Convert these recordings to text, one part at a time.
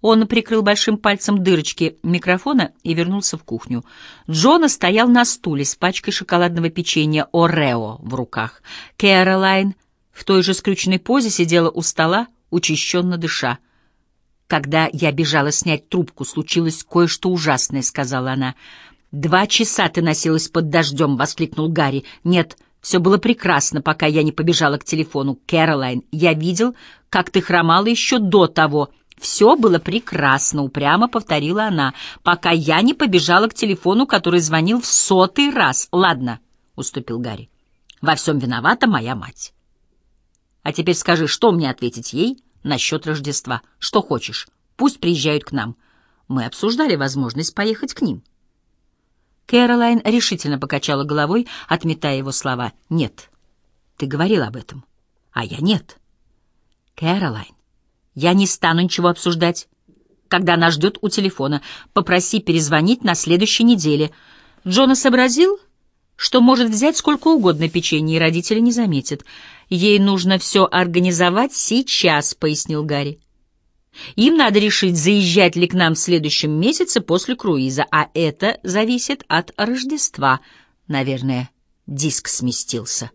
Он прикрыл большим пальцем дырочки микрофона и вернулся в кухню. Джона стоял на стуле с пачкой шоколадного печенья «Орео» в руках. Кэролайн в той же скрюченной позе сидела у стола, учащенно дыша. «Когда я бежала снять трубку, случилось кое-что ужасное», — сказала она. «Два часа ты носилась под дождем», — воскликнул Гарри. «Нет, все было прекрасно, пока я не побежала к телефону. Кэролайн, я видел, как ты хромала еще до того». «Все было прекрасно», — упрямо повторила она, «пока я не побежала к телефону, который звонил в сотый раз». «Ладно», — уступил Гарри, — «во всем виновата моя мать». «А теперь скажи, что мне ответить ей насчет Рождества? Что хочешь? Пусть приезжают к нам. Мы обсуждали возможность поехать к ним». Кэролайн решительно покачала головой, отметая его слова. «Нет, ты говорил об этом, а я нет». «Кэролайн, я не стану ничего обсуждать. Когда она ждет у телефона, попроси перезвонить на следующей неделе. Джона сообразил, что может взять сколько угодно печенье, и родители не заметят. Ей нужно все организовать сейчас, — пояснил Гарри. Им надо решить, заезжать ли к нам в следующем месяце после круиза, а это зависит от Рождества. Наверное, диск сместился.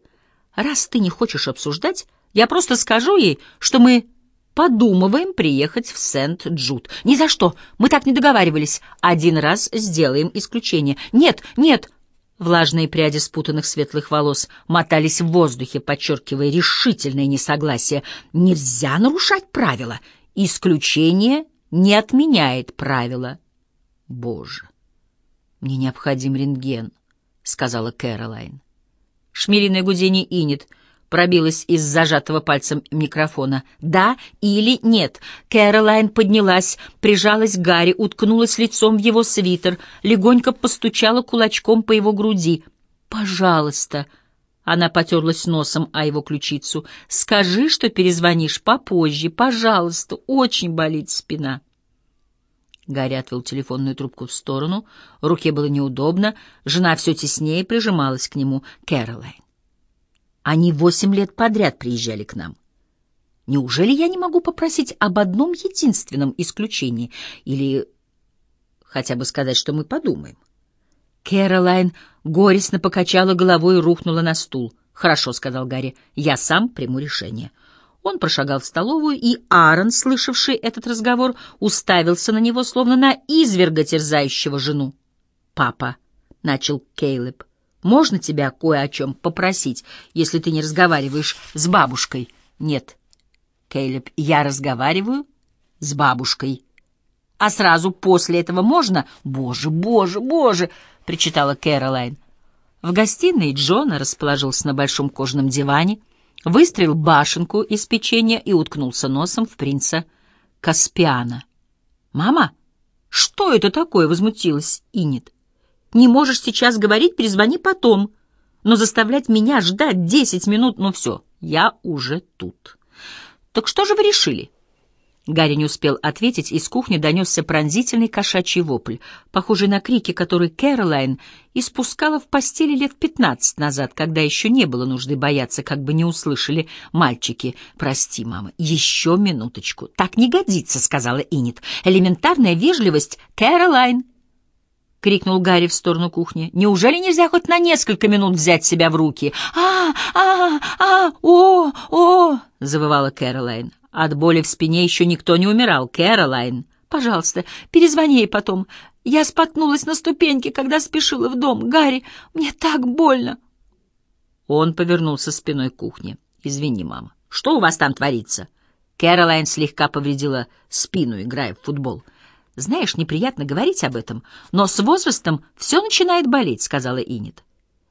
Раз ты не хочешь обсуждать, я просто скажу ей, что мы подумываем приехать в Сент-Джуд. Ни за что, мы так не договаривались. Один раз сделаем исключение. Нет, нет. Влажные пряди спутанных светлых волос мотались в воздухе, подчеркивая решительное несогласие. Нельзя нарушать правила. Исключение не отменяет правила. Боже, мне необходим рентген, сказала Кэролайн. Шмелиное гудение инет — пробилась из зажатого пальцем микрофона. «Да или нет?» Кэролайн поднялась, прижалась к Гарри, уткнулась лицом в его свитер, легонько постучала кулачком по его груди. «Пожалуйста!» Она потерлась носом о его ключицу. «Скажи, что перезвонишь попозже, пожалуйста, очень болит спина». Гарри отвел телефонную трубку в сторону, руке было неудобно, жена все теснее прижималась к нему. «Кэролайн, они восемь лет подряд приезжали к нам. Неужели я не могу попросить об одном единственном исключении? Или хотя бы сказать, что мы подумаем? Кэролайн горестно покачала головой и рухнула на стул. «Хорошо», — сказал Гарри, — «я сам приму решение». Он прошагал в столовую, и Аарон, слышавший этот разговор, уставился на него, словно на изверга, терзающего жену. «Папа», — начал Кейлеб, — можно тебя кое о чем попросить, если ты не разговариваешь с бабушкой? Нет, Кейлеб, я разговариваю с бабушкой. А сразу после этого можно? Боже, боже, боже, причитала Кэролайн. В гостиной Джона расположился на большом кожаном диване, выстрелил башенку из печенья и уткнулся носом в принца Каспиана. «Мама, что это такое?» — возмутилась Инет. Не можешь сейчас говорить, перезвони потом. Но заставлять меня ждать десять минут, ну все, я уже тут. Так что же вы решили? Гарри не успел ответить, из кухни донесся пронзительный кошачий вопль, похожий на крики, которые Кэролайн испускала в постели лет пятнадцать назад, когда еще не было нужды бояться, как бы не услышали мальчики. «Прости, мама, еще минуточку». «Так не годится», — сказала Иннет. «Элементарная вежливость, Кэролайн» крикнул Гарри в сторону кухни. «Неужели нельзя хоть на несколько минут взять себя в руки?» «А, а, а, о, о!» — завывала Кэролайн. От боли в спине еще никто не умирал. «Кэролайн, пожалуйста, перезвони ей потом. Я споткнулась на ступеньке, когда спешила в дом. Гарри, мне так больно!» Он повернулся спиной к кухне. «Извини, мама. Что у вас там творится?» Кэролайн слегка повредила спину, играя в футбол. Знаешь, неприятно говорить об этом, но с возрастом все начинает болеть, сказала Инет.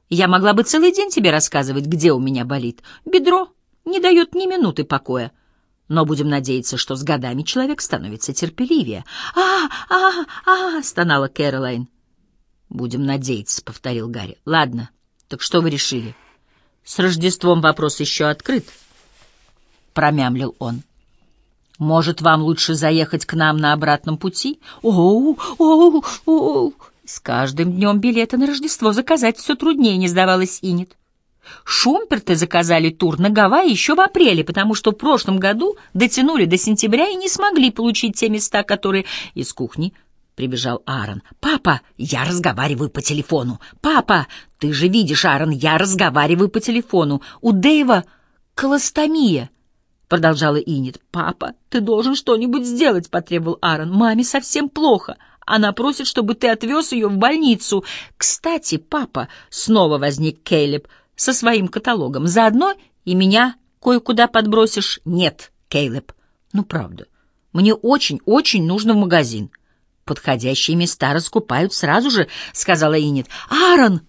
Я могла бы целый день тебе рассказывать, где у меня болит. Бедро не дает ни минуты покоя. Но будем надеяться, что с годами человек становится терпеливее. А, а, а, стонала Кэролайн. Будем надеяться, повторил Гарри. Ладно, так что вы решили? С Рождеством вопрос еще открыт, промямлил он. Может, вам лучше заехать к нам на обратном пути? Оу, оу, оу. С каждым днем билеты на Рождество заказать все труднее, не сдавалась Инет. Шумперты заказали тур на Гавайи еще в апреле, потому что в прошлом году дотянули до сентября и не смогли получить те места, которые из кухни прибежал Аарон. «Папа, я разговариваю по телефону! Папа, ты же видишь, Аарон, я разговариваю по телефону! У Дэйва колостомия!» Продолжала Инит. «Папа, ты должен что-нибудь сделать!» — потребовал Аарон. «Маме совсем плохо. Она просит, чтобы ты отвез ее в больницу. Кстати, папа...» — снова возник Кейлеб — со своим каталогом. Заодно и меня кое-куда подбросишь? Нет, Кейлеб. Ну, правда. Мне очень-очень нужно в магазин. Подходящие места раскупают сразу же, сказала Инет. Аарон!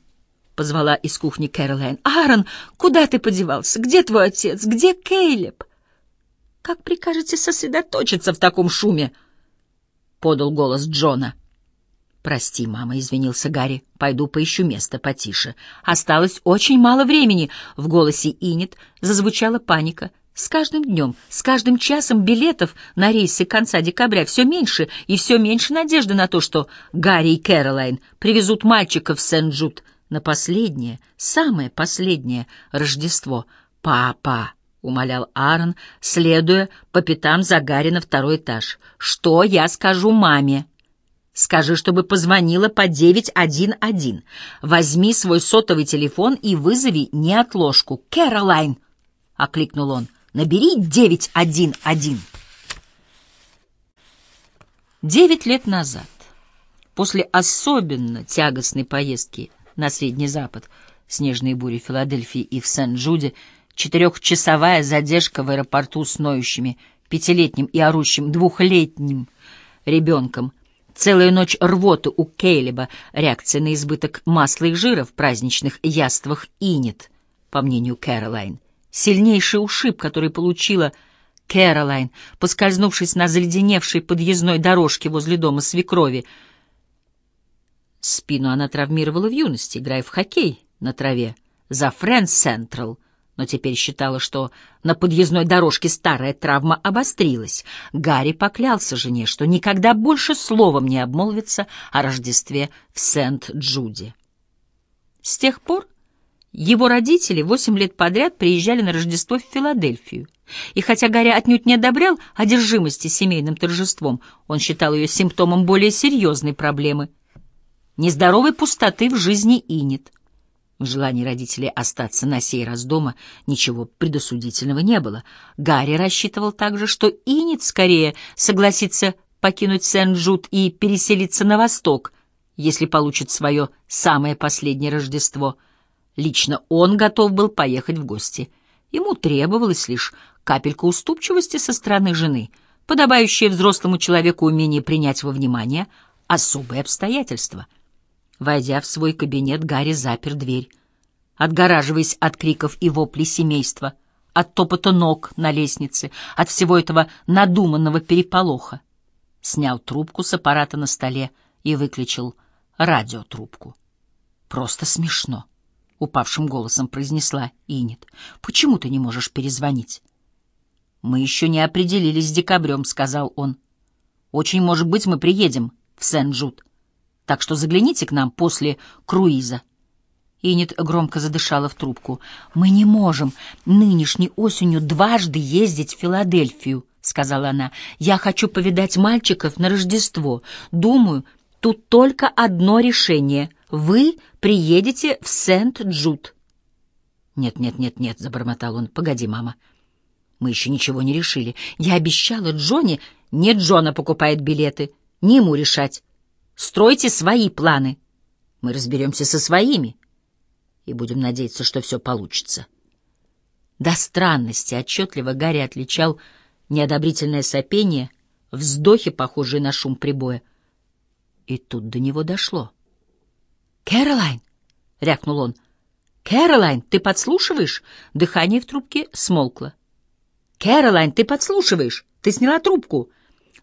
Позвала из кухни Кэролайн. Аарон, куда ты подевался? Где твой отец? Где Кейлеб? Как прикажете сосредоточиться в таком шуме? Подал голос Джона. «Прости, мама», — извинился Гарри. «Пойду поищу место потише. Осталось очень мало времени». В голосе Инет зазвучала паника. С каждым днем, с каждым часом билетов на рейсы конца декабря все меньше и все меньше надежды на то, что Гарри и Кэролайн привезут мальчиков в Сент-Джуд на последнее, самое последнее Рождество. «Папа!» — умолял Аарон, следуя по пятам за Гарри на второй этаж. «Что я скажу маме?» Скажи, чтобы позвонила по 911. Возьми свой сотовый телефон и вызови неотложку. Кэролайн, — окликнул он, — набери 911. Девять лет назад, после особенно тягостной поездки на Средний Запад, снежные бури в Филадельфии и в Сент-Джуде, четырехчасовая задержка в аэропорту с ноющими пятилетним и орущим двухлетним ребенком — Целая ночь рвоты у Кейлеба, реакция на избыток масла и жира в праздничных яствах Инет, по мнению Кэролайн. Сильнейший ушиб, который получила Кэролайн, поскользнувшись на заледеневшей подъездной дорожке возле дома свекрови. Спину она травмировала в юности, играя в хоккей на траве за Фрэнс Централ — но теперь считала, что на подъездной дорожке старая травма обострилась. Гарри поклялся жене, что никогда больше словом не обмолвится о Рождестве в Сент-Джуде. С тех пор его родители восемь лет подряд приезжали на Рождество в Филадельфию. И хотя Гарри отнюдь не одобрял одержимости семейным торжеством, он считал ее симптомом более серьезной проблемы — нездоровой пустоты в жизни Инет. В желании родителей остаться на сей раз дома ничего предосудительного не было. Гарри рассчитывал также, что Инит скорее согласится покинуть Сен-Джуд и переселиться на восток, если получит свое самое последнее Рождество. Лично он готов был поехать в гости. Ему требовалось лишь капелька уступчивости со стороны жены, подобающее взрослому человеку умение принять во внимание особые обстоятельства — Войдя в свой кабинет, Гарри запер дверь, отгораживаясь от криков и воплей семейства, от топота ног на лестнице, от всего этого надуманного переполоха. Снял трубку с аппарата на столе и выключил радиотрубку. «Просто смешно», — упавшим голосом произнесла Инет. «Почему ты не можешь перезвонить?» «Мы еще не определились с декабрем», — сказал он. «Очень, может быть, мы приедем в Сен-Джуд так что загляните к нам после круиза». Инет громко задышала в трубку. «Мы не можем нынешней осенью дважды ездить в Филадельфию», — сказала она. «Я хочу повидать мальчиков на Рождество. Думаю, тут только одно решение. Вы приедете в Сент-Джуд». «Нет, нет, нет, нет», — забормотал он. «Погоди, мама. Мы еще ничего не решили. Я обещала Джонни...» «Не Джона покупает билеты. Не ему решать. Стройте свои планы. Мы разберемся со своими и будем надеяться, что все получится. До странности отчетливо Гарри отличал неодобрительное сопение, вздохи, похожие на шум прибоя. И тут до него дошло. «Кэролайн!» — рявкнул он. «Кэролайн, ты подслушиваешь?» Дыхание в трубке смолкло. «Кэролайн, ты подслушиваешь? Ты сняла трубку?»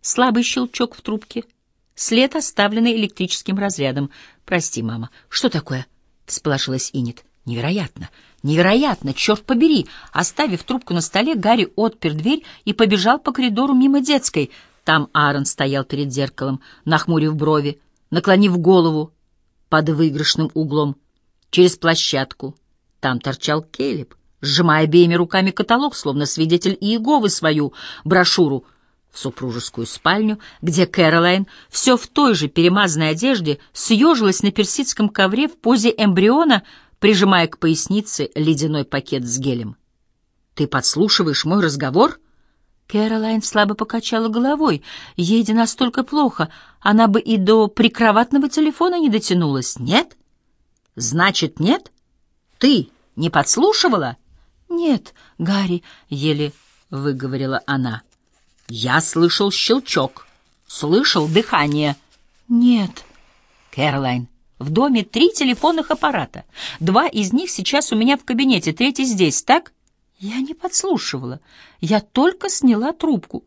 Слабый щелчок в трубке — След, оставленный электрическим разрядом. «Прости, мама. Что такое?» — всполошилась Инет. «Невероятно! Невероятно! Черт побери!» Оставив трубку на столе, Гарри отпер дверь и побежал по коридору мимо детской. Там Аарон стоял перед зеркалом, нахмурив брови, наклонив голову под выигрышным углом. Через площадку, Там торчал Келеб, сжимая обеими руками каталог, словно свидетель Иеговы свою брошюру в супружескую спальню, где Кэролайн все в той же перемазанной одежде съежилась на персидском ковре в позе эмбриона, прижимая к пояснице ледяной пакет с гелем. «Ты подслушиваешь мой разговор?» Кэролайн слабо покачала головой. Ей настолько плохо, она бы и до прикроватного телефона не дотянулась. «Нет? Значит, нет? Ты не подслушивала?» «Нет, Гарри», — еле выговорила она. «Я слышал щелчок, слышал дыхание». «Нет». «Кэролайн, в доме три телефонных аппарата. Два из них сейчас у меня в кабинете, третий здесь, так?» Я не подслушивала. Я только сняла трубку.